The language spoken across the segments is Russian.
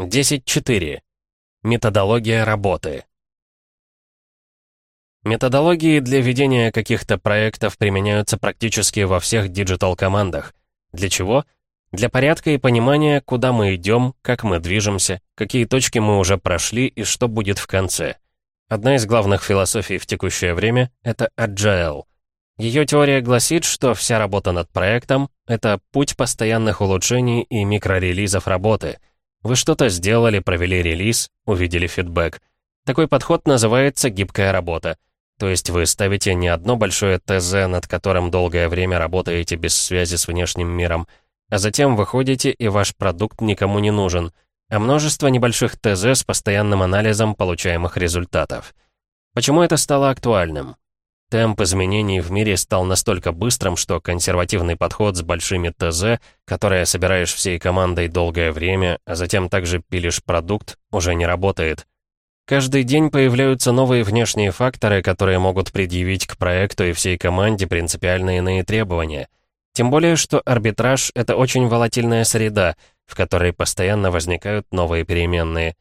10.4. Методология работы. Методологии для ведения каких-то проектов применяются практически во всех диджитал-командах. Для чего? Для порядка и понимания, куда мы идем, как мы движемся, какие точки мы уже прошли и что будет в конце. Одна из главных философий в текущее время — это Agile. Ее теория гласит, что вся работа над проектом — это путь постоянных улучшений и микрорелизов работы — вы что-то сделали, провели релиз, увидели фидбэк. Такой подход называется гибкая работа. То есть вы ставите не одно большое ТЗ, над которым долгое время работаете без связи с внешним миром, а затем выходите, и ваш продукт никому не нужен, а множество небольших ТЗ с постоянным анализом получаемых результатов. Почему это стало актуальным? Темп изменений в мире стал настолько быстрым, что консервативный подход с большими ТЗ, которые собираешь всей командой долгое время, а затем также пилишь продукт, уже не работает. Каждый день появляются новые внешние факторы, которые могут предъявить к проекту и всей команде принципиально иные требования. Тем более, что арбитраж — это очень волатильная среда, в которой постоянно возникают новые переменные.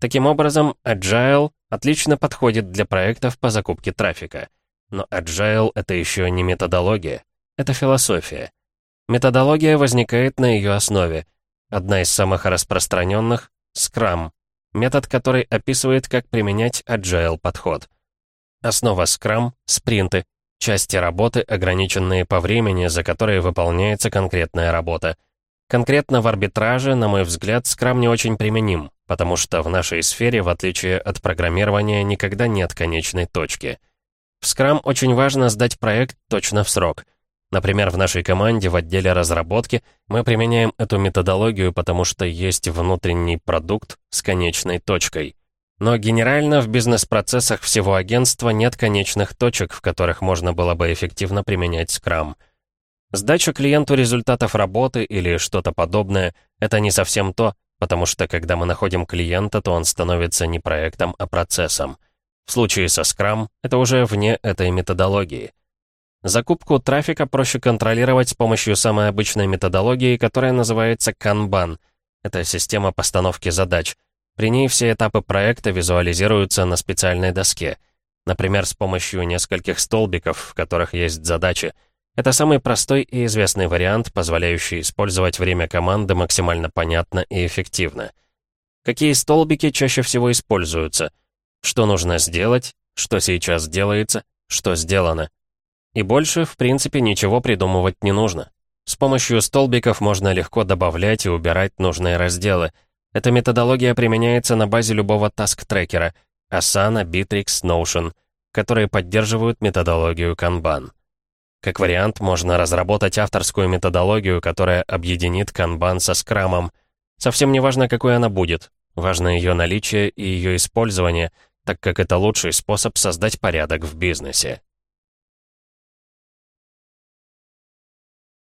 Таким образом, Agile отлично подходит для проектов по закупке трафика. Но agile — это еще не методология, это философия. Методология возникает на ее основе. Одна из самых распространенных — Scrum, метод, который описывает, как применять agile подход. Основа Scrum — спринты, части работы, ограниченные по времени, за которые выполняется конкретная работа. Конкретно в арбитраже, на мой взгляд, Scrum не очень применим, потому что в нашей сфере, в отличие от программирования, никогда нет конечной точки — в Scrum очень важно сдать проект точно в срок. Например, в нашей команде в отделе разработки мы применяем эту методологию, потому что есть внутренний продукт с конечной точкой. Но генерально в бизнес-процессах всего агентства нет конечных точек, в которых можно было бы эффективно применять Scrum. Сдача клиенту результатов работы или что-то подобное — это не совсем то, потому что когда мы находим клиента, то он становится не проектом, а процессом. В случае со Scrum это уже вне этой методологии. Закупку трафика проще контролировать с помощью самой обычной методологии, которая называется Kanban. Это система постановки задач. При ней все этапы проекта визуализируются на специальной доске. Например, с помощью нескольких столбиков, в которых есть задачи. Это самый простой и известный вариант, позволяющий использовать время команды максимально понятно и эффективно. Какие столбики чаще всего используются — что нужно сделать, что сейчас делается, что сделано. И больше, в принципе, ничего придумывать не нужно. С помощью столбиков можно легко добавлять и убирать нужные разделы. Эта методология применяется на базе любого таск-трекера — Asana, Bittrex, Notion, которые поддерживают методологию Kanban. Как вариант, можно разработать авторскую методологию, которая объединит Kanban со скрамом. Совсем не важно, какой она будет. Важно ее наличие и ее использование — так как это лучший способ создать порядок в бизнесе.